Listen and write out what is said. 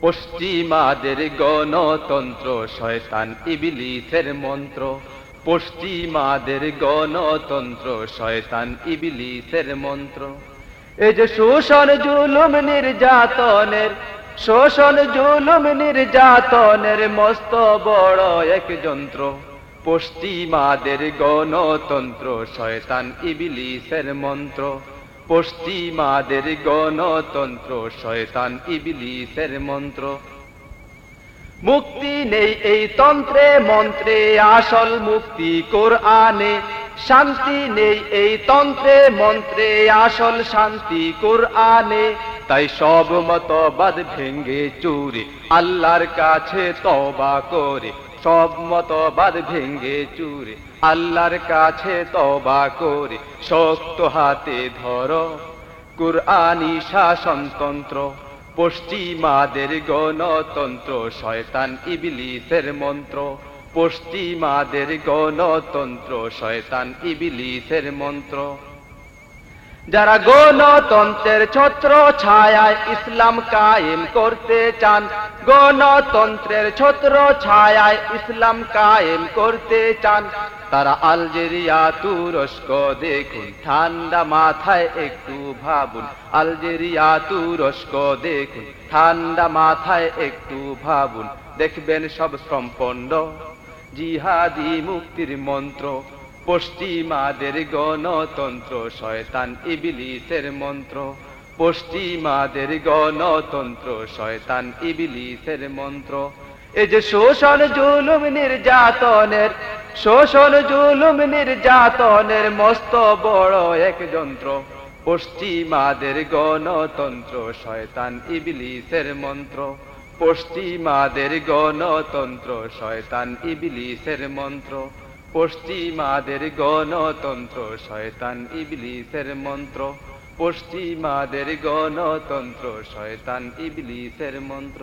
পশ্চিমাদের গণতন্ত্র, শয়তান ইবিলিসের মন্ত্র। পশ্চিমাদের গণতন্ত্র, শয়তান ইবিলিসের মন্ত্র। এই যে শোষণ জুলুম নির্যাতনের, শোষণ জুলুম নির্যাতনের মস্ত বড় এক যন্ত্র। পশ্চিমাদের গণতন্ত্র, শয়তান ইবিলিসের মন্ত্র। পশ্চিমাদের গণতন্ত্র, শয়তান ইবিলিসের মন্ত্র। মুক্তি নেই এই তন্ত্রে, মন্ত্রে আসল মুক্তি কোরআনে। শান্তি নেই এই তন্ত্রে, মন্ত্রে আসল শান্তি কোরআনে। তাই সব মতবাদ ভেঙ্গে চুরি, আল্লাহর কাছে তবা করে। সব মতবাদ ভেঙ্গে চুরে। আল্লাহর কাছে তবা করে, শক্ত হাতে ধরো। কুরআনি শাসনতন্ত্র, পশ্চিমাদের গণতন্ত্র, শয়তান ইবিলিসের মন্ত্র। পশ্চিমাদের গণতন্ত্র, শয়তান ইবিলিসের মন্ত্র। যারা গণতন্ত্রের ছত্র ছায়ায় ইসলাম কায়েম করতে চান, গণতন্ত্রের ছত্র ছায়ায় ইসলাম কায়েম করতে চান, তারা আলজেরিয়া, তুরস্ক, দেখুন, ঠান্ডা মাথায় একটু ভাবুন, আলজেরিয়া, তুরস্ক, দেখুন, ঠান্ডা মাথায় একটু ভাবুন, দেখবেন সব সম্পন্ন জিহাদি মুক্তির মন্ত্র পশ্চিমাদের গণতন্ত্র, শয়তান ইবিলিসের মন্ত্র। পশ্চিমাদের গণতন্ত্র, শয়তান ইবিলিসের মন্ত্র। এই যে শোষণ জুলুম নির্যাতনের, শোষণ জুলুম নির্যাতনের মস্ত বড় এক যন্ত্র। পশ্চিমাদের গণতন্ত্র, শয়তান ইবিলিসের মন্ত্র। পশ্চিমাদের গণতন্ত্র, শয়তান ইবিলিসের মন্ত্র। পশ্চিমাদের গণতন্ত্র শয়তান ইবলিসের মন্ত্র। পশ্চিমাদের গণতন্ত্র শয়তান ইবলিসের মন্ত্র।